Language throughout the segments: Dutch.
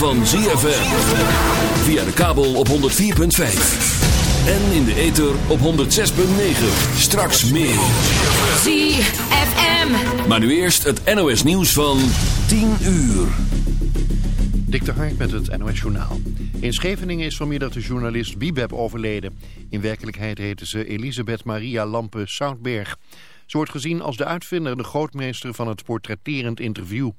van ZFM. Via de kabel op 104.5. En in de ether op 106.9. Straks meer. ZFM. Maar nu eerst het NOS nieuws van 10 uur. Dik de Hark met het NOS Journaal. In Scheveningen is vanmiddag de journalist Bibeb overleden. In werkelijkheid heette ze Elisabeth Maria Lampe Soutberg. Ze wordt gezien als de uitvinder en de grootmeester van het portretterend interview.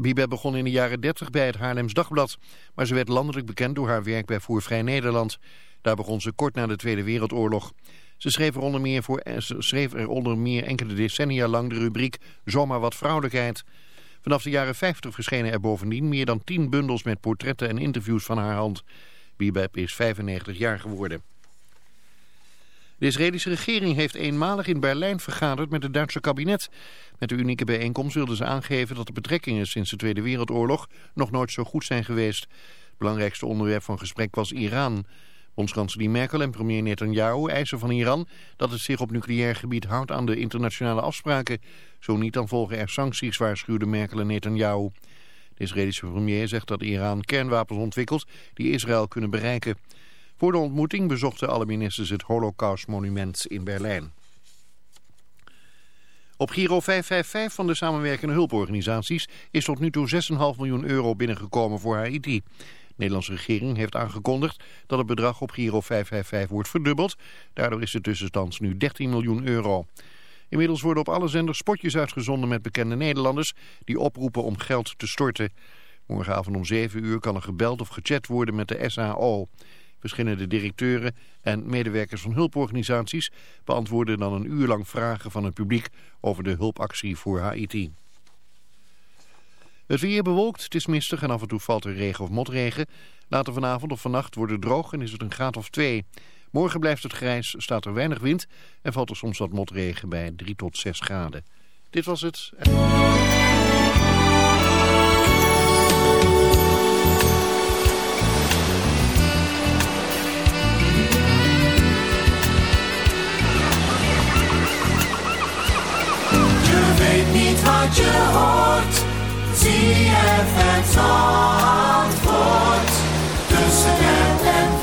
Biebe begon in de jaren 30 bij het Haarlems Dagblad, maar ze werd landelijk bekend door haar werk bij Voervrij Nederland. Daar begon ze kort na de Tweede Wereldoorlog. Ze schreef er onder meer, voor, ze schreef er onder meer enkele decennia lang de rubriek Zomaar wat vrouwelijkheid. Vanaf de jaren 50 verschenen er bovendien meer dan 10 bundels met portretten en interviews van haar hand. Bibeb is 95 jaar geworden. De Israëlische regering heeft eenmalig in Berlijn vergaderd met het Duitse kabinet. Met de unieke bijeenkomst wilden ze aangeven dat de betrekkingen sinds de Tweede Wereldoorlog nog nooit zo goed zijn geweest. Het belangrijkste onderwerp van gesprek was Iran. Bondskanselier Merkel en premier Netanyahu eisen van Iran dat het zich op nucleair gebied houdt aan de internationale afspraken. Zo niet dan volgen er sancties, waarschuwden Merkel en Netanyahu. De Israëlische premier zegt dat Iran kernwapens ontwikkelt die Israël kunnen bereiken. Voor de ontmoeting bezochten alle ministers het Holocaustmonument in Berlijn. Op Giro 555 van de samenwerkende hulporganisaties is tot nu toe 6,5 miljoen euro binnengekomen voor Haiti. De Nederlandse regering heeft aangekondigd dat het bedrag op Giro 555 wordt verdubbeld. Daardoor is de tussenstand nu 13 miljoen euro. Inmiddels worden op alle zenders spotjes uitgezonden met bekende Nederlanders die oproepen om geld te storten. Morgenavond om 7 uur kan er gebeld of gechat worden met de SAO. Verschillende directeuren en medewerkers van hulporganisaties beantwoorden dan een uur lang vragen van het publiek over de hulpactie voor Haiti. Het weer bewolkt, het is mistig en af en toe valt er regen of motregen. Later vanavond of vannacht wordt het droog en is het een graad of twee. Morgen blijft het grijs, staat er weinig wind en valt er soms wat motregen bij 3 tot 6 graden. Dit was het. Wat je hoort. Zie je het antwoord tussen het en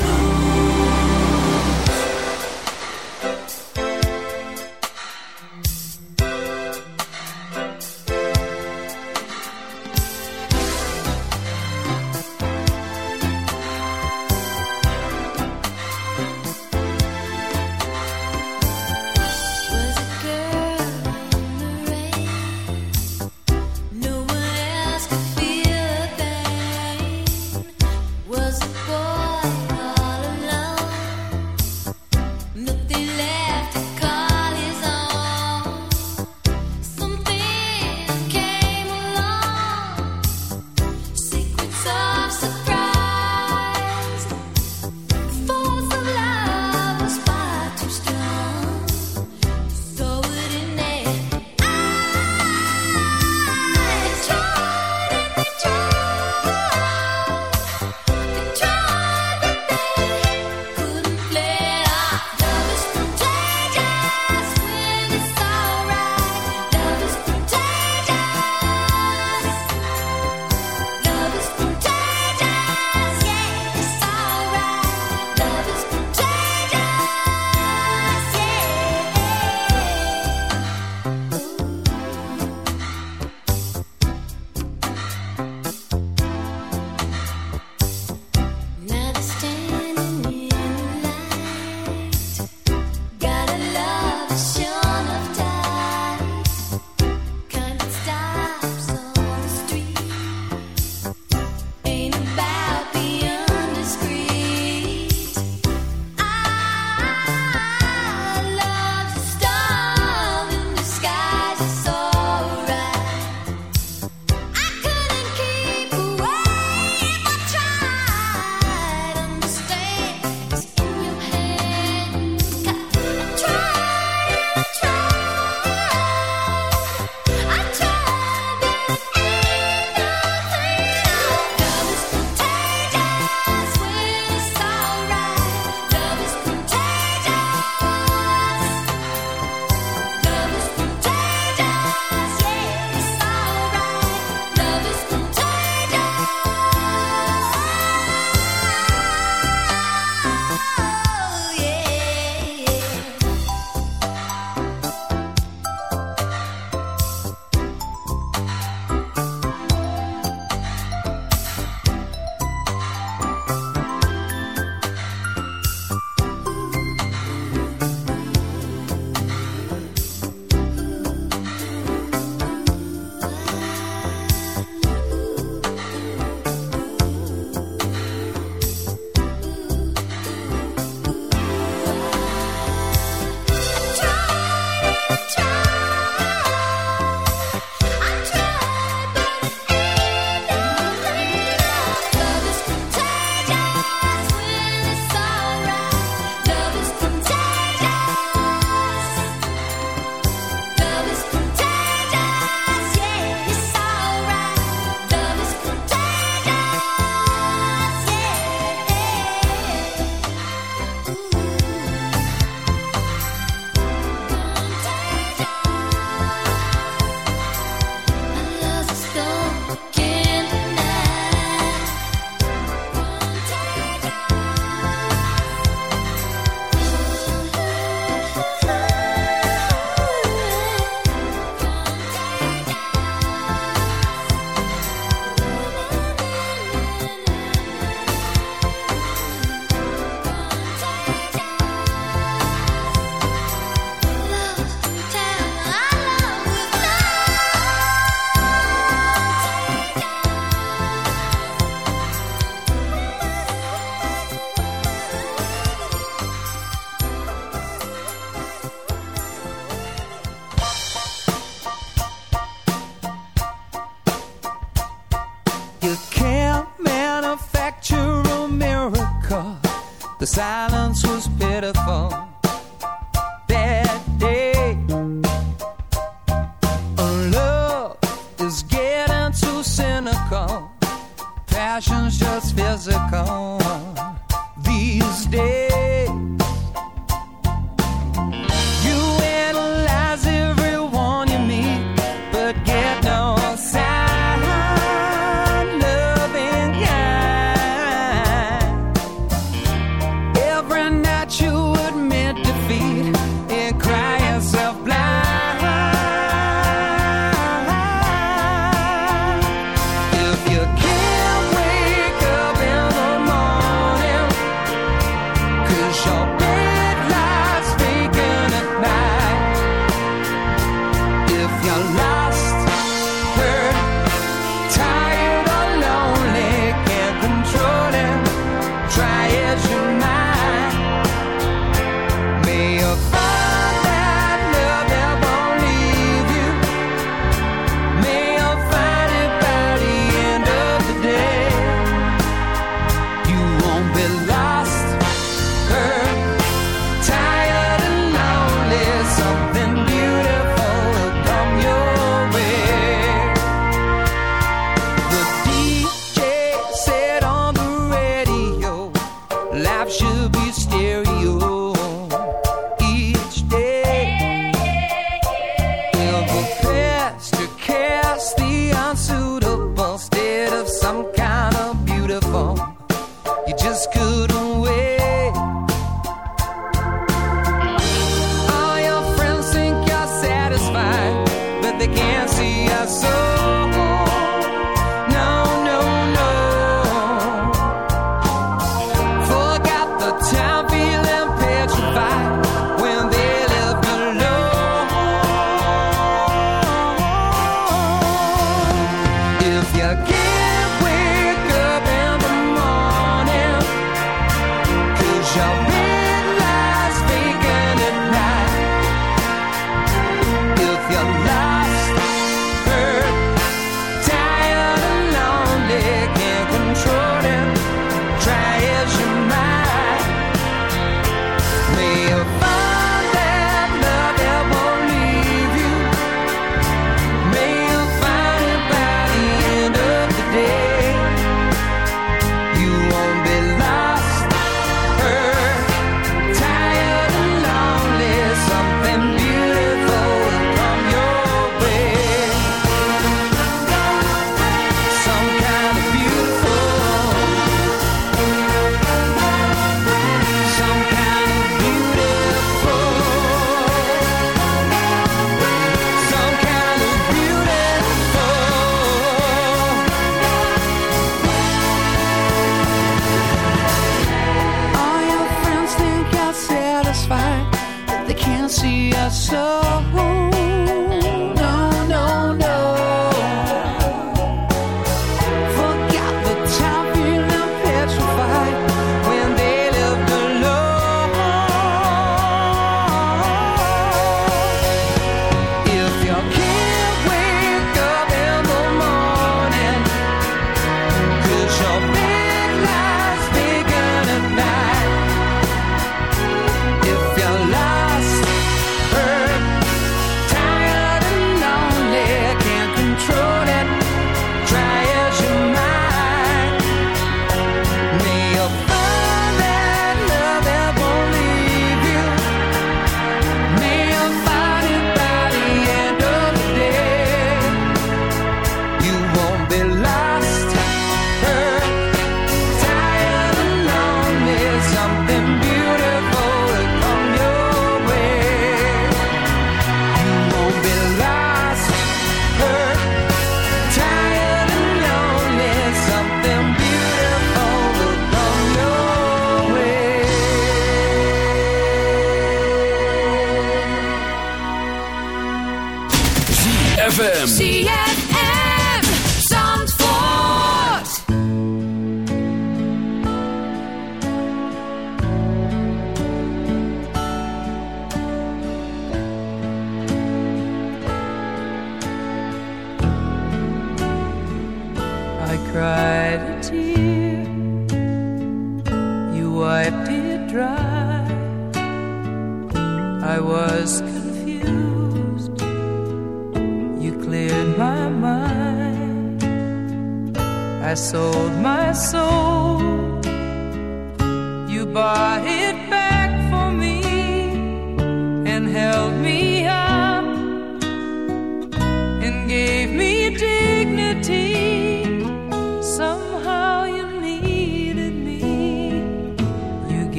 silence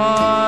far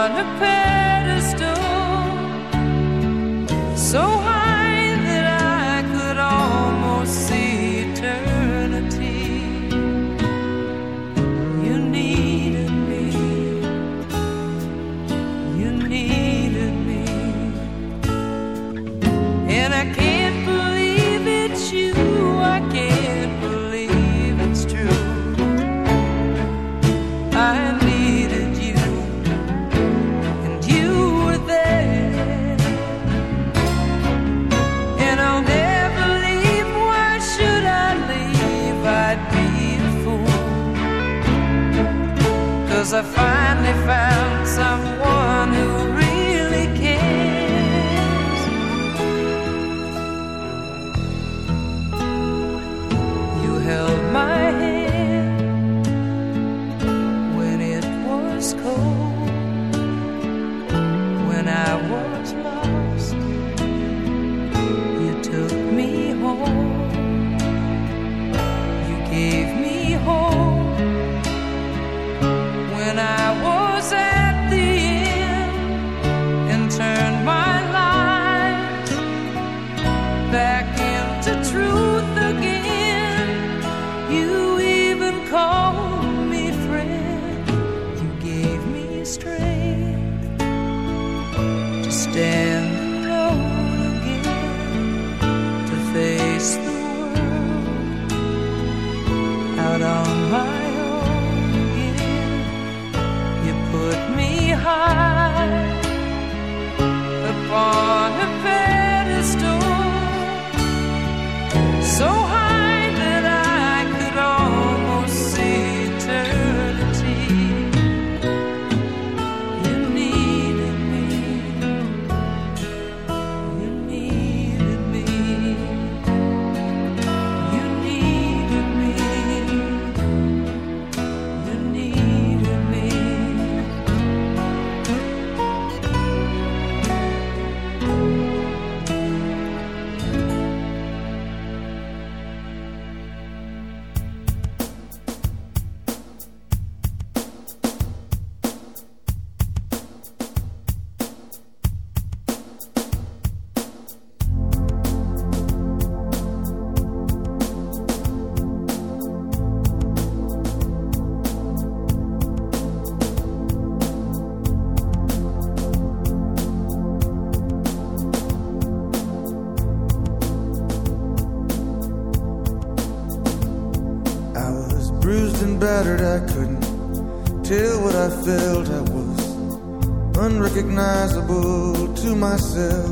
myself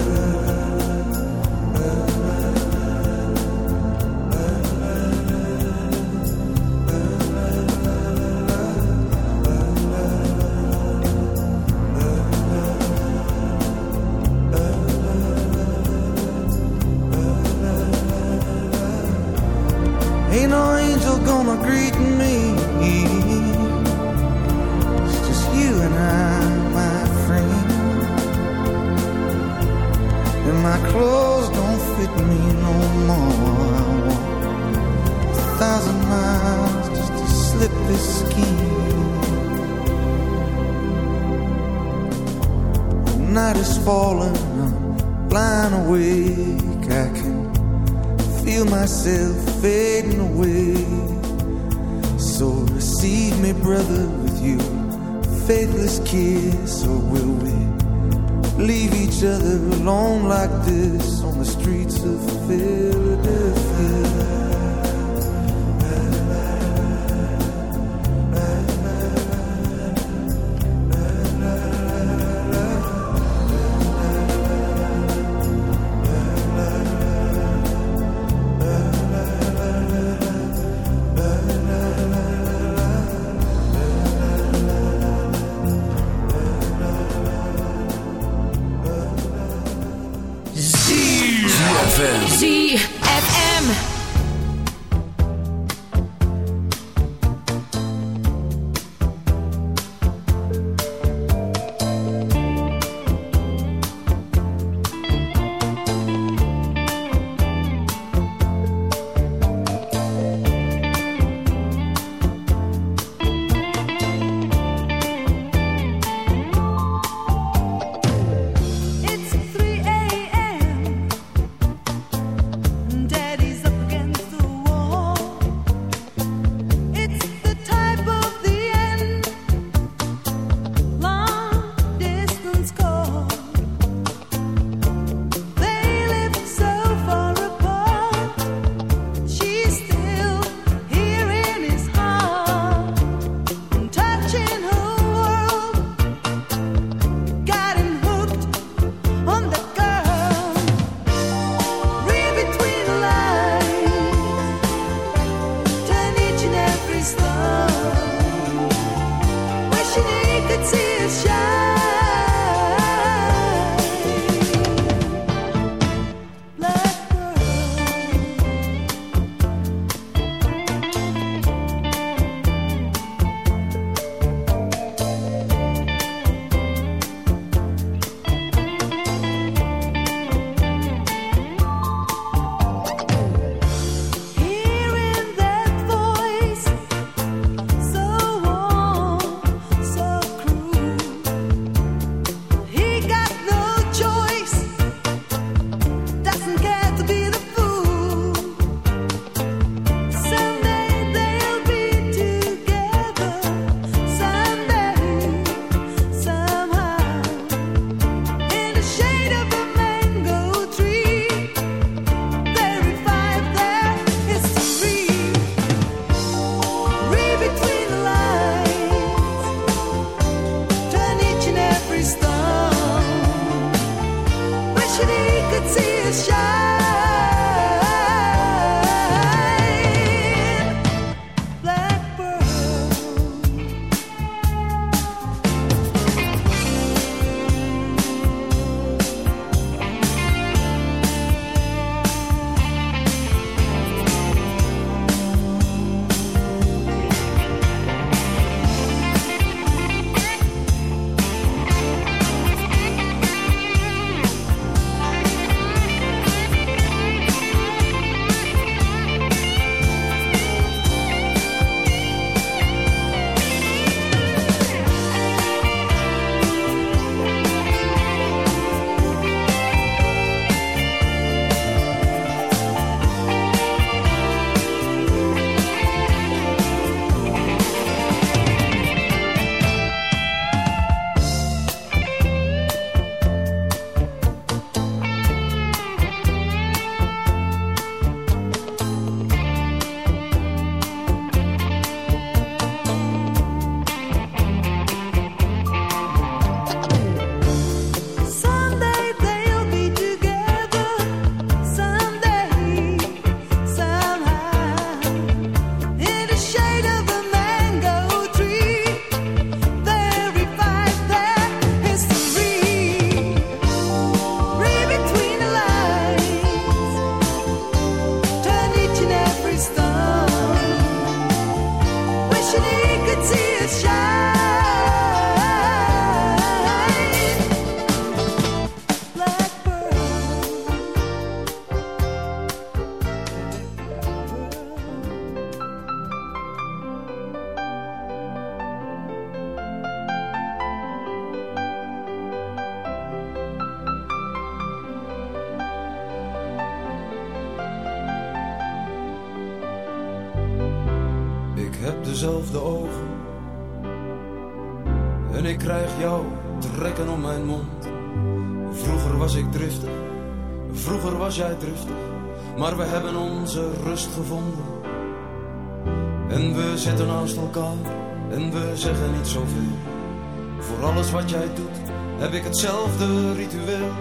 Wat jij doet heb ik hetzelfde ritueel.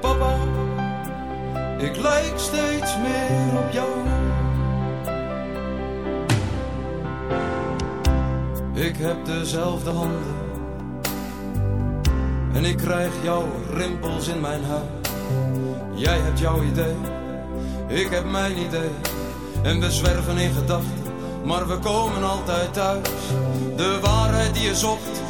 Papa, ik lijk steeds meer op jou. Ik heb dezelfde handen. En ik krijg jouw rimpels in mijn huid. Jij hebt jouw idee, ik heb mijn idee. En we zwerven in gedachten, maar we komen altijd thuis. De waarheid die je zocht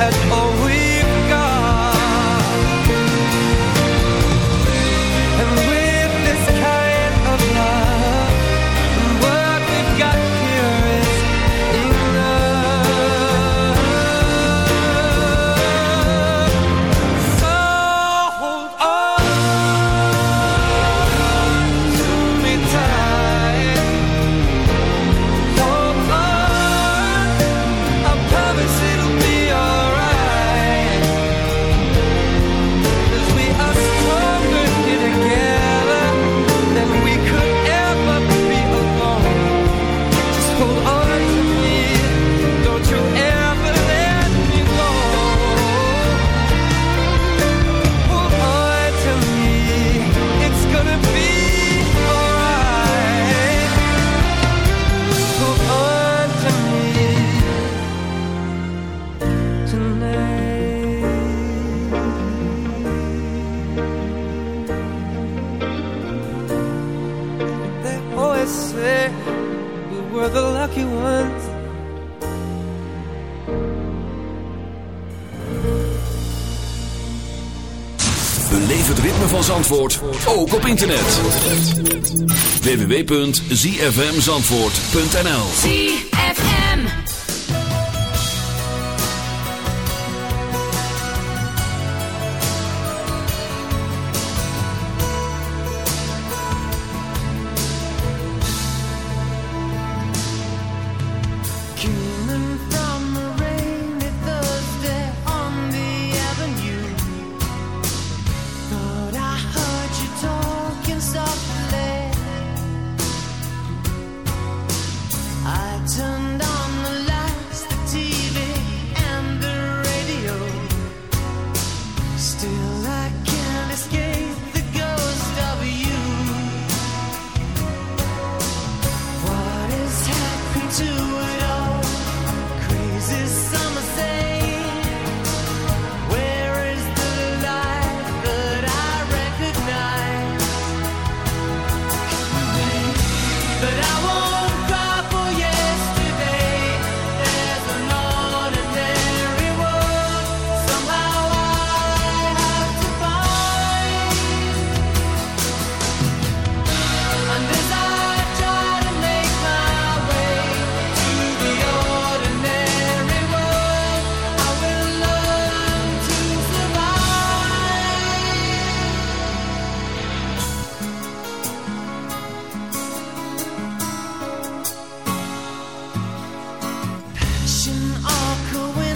at all we were the lucky ones. Beleef het ritme van Zandvoort, ook op internet. www.zfmzandvoort.nl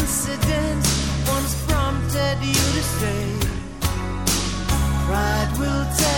coincidence once prompted you to stay. Pride will tell.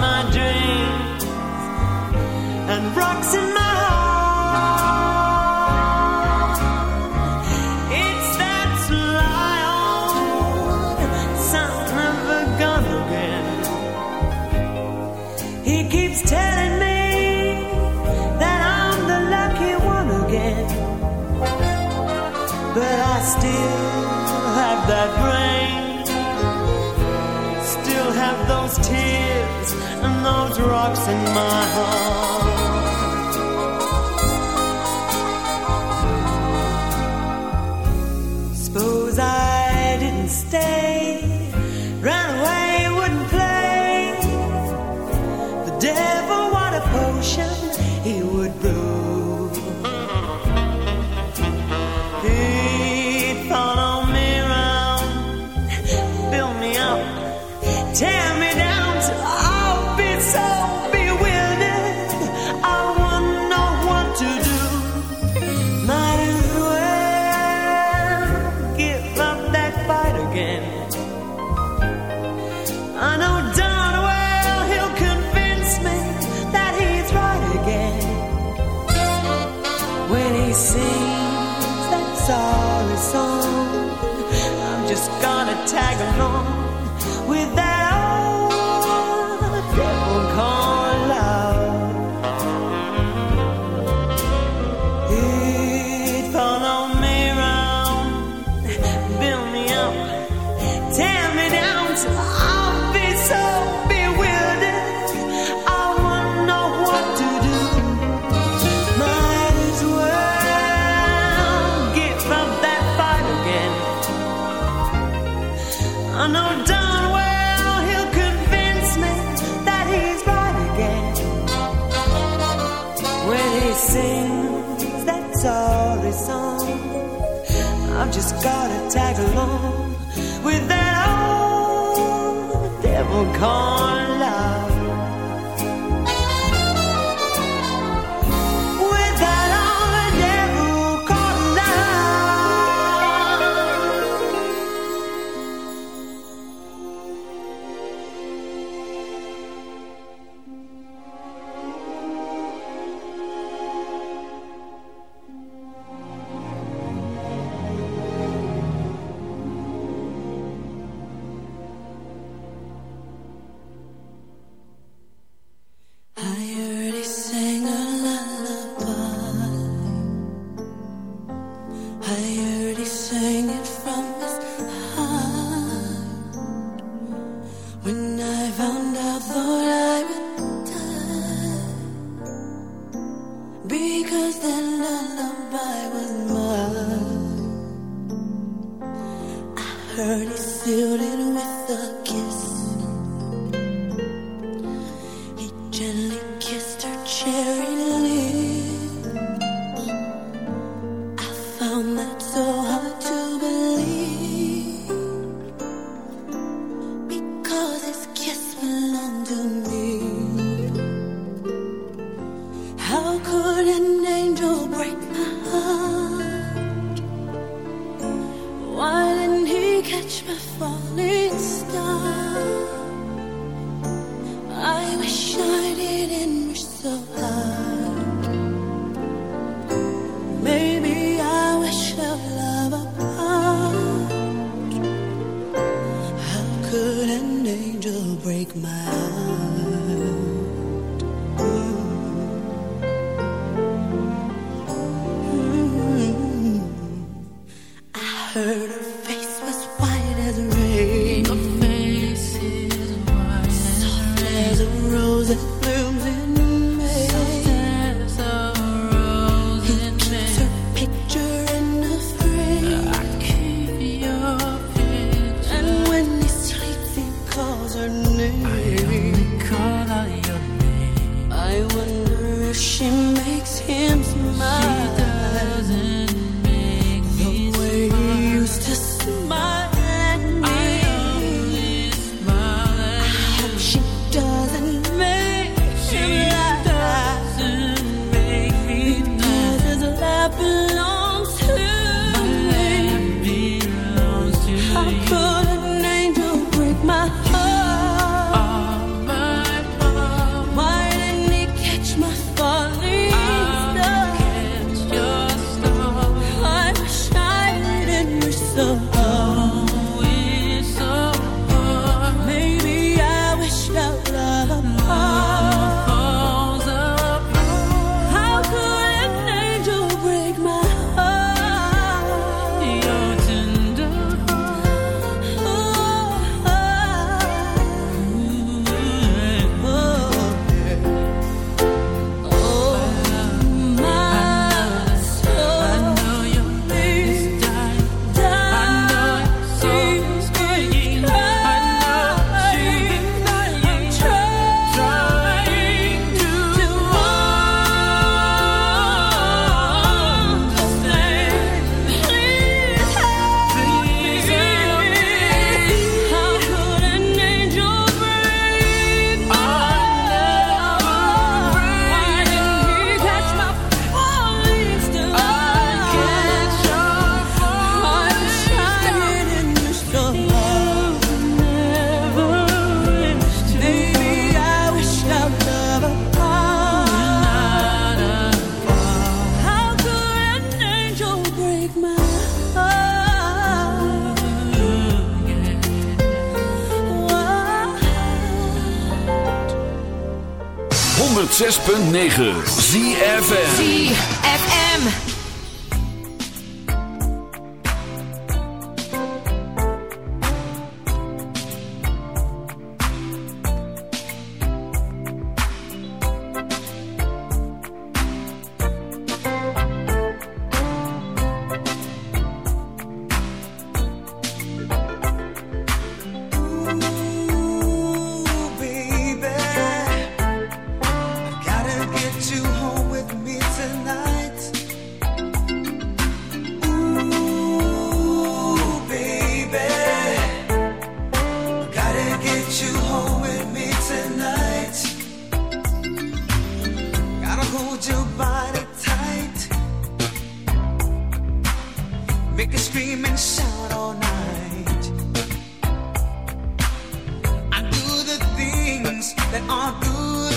my dreams and rocks in rocks in my heart. just gotta tag along with that old devil corn. wish I didn't wish so hard.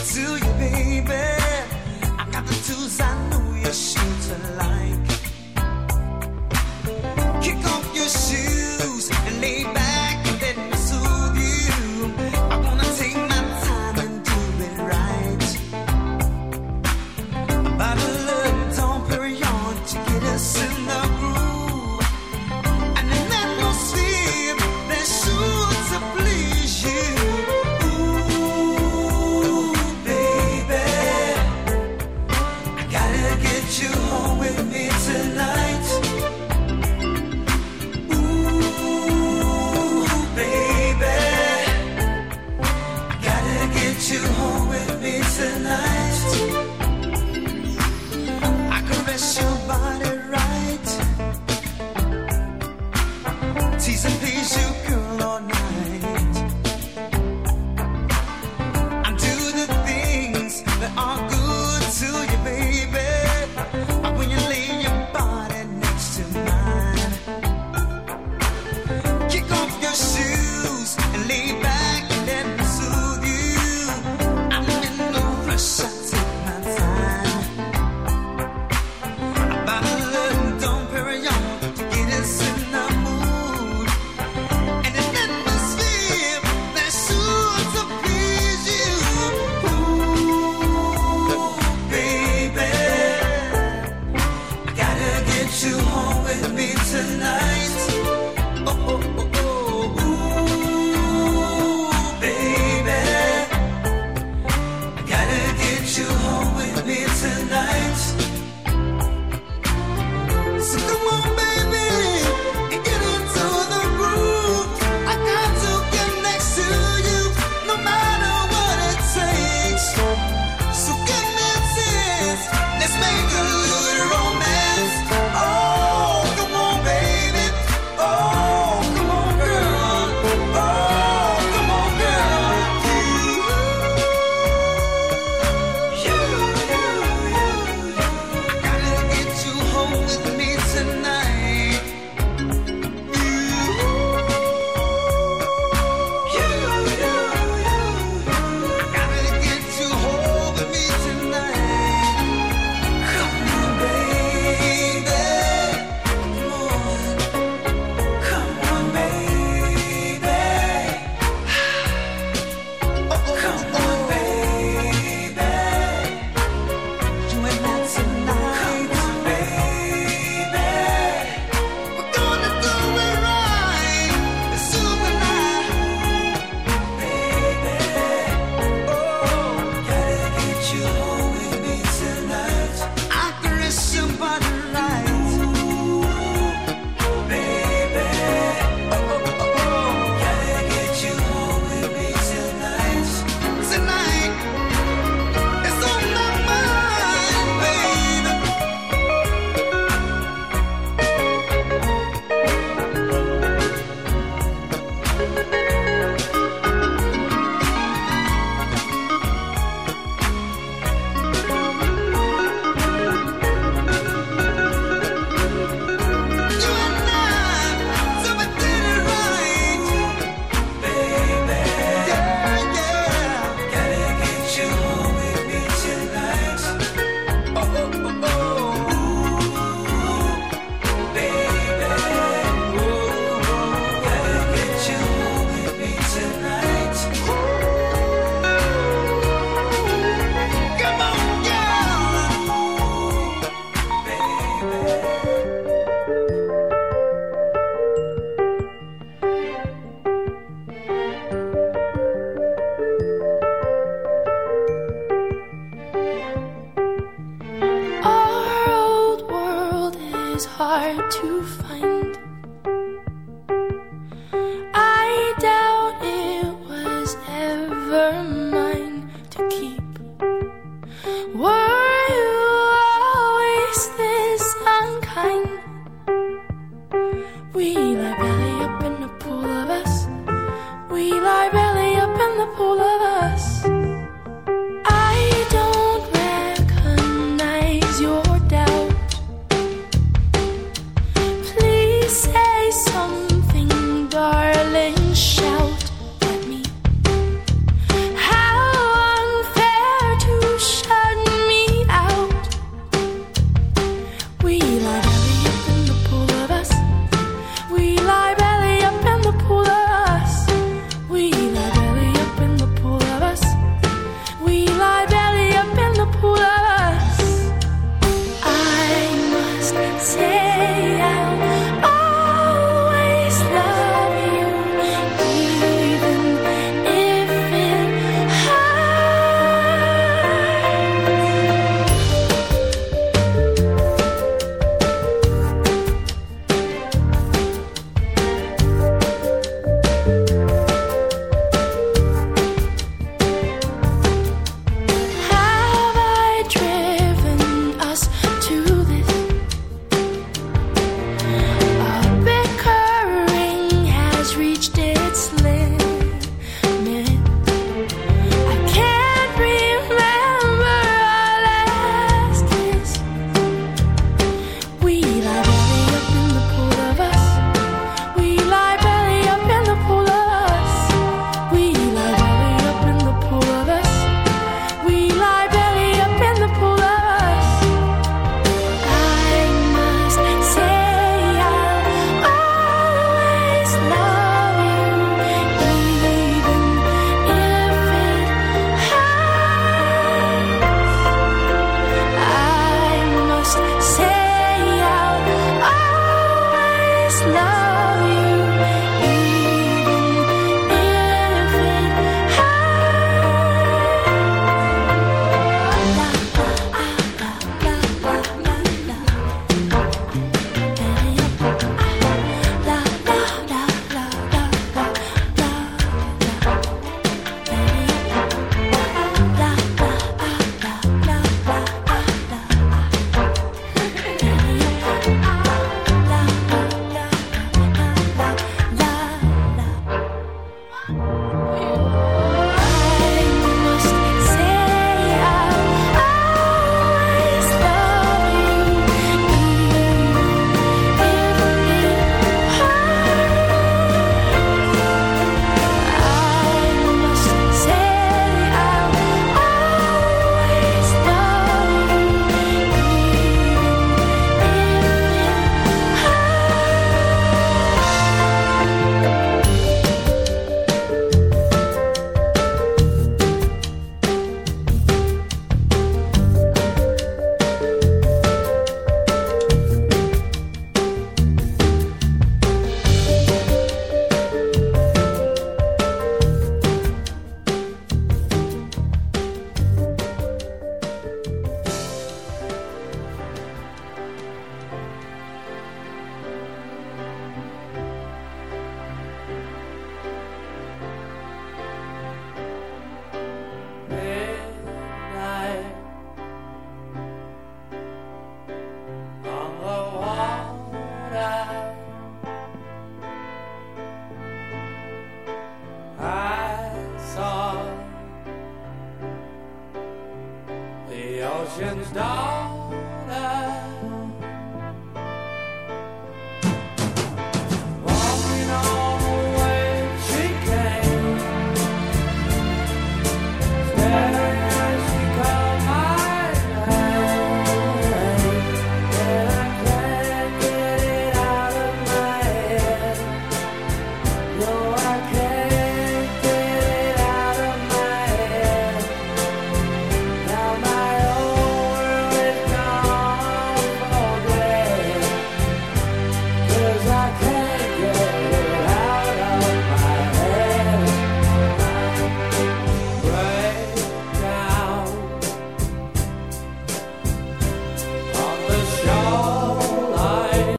to you, baby. I got the tools, I knew your shoes are lying.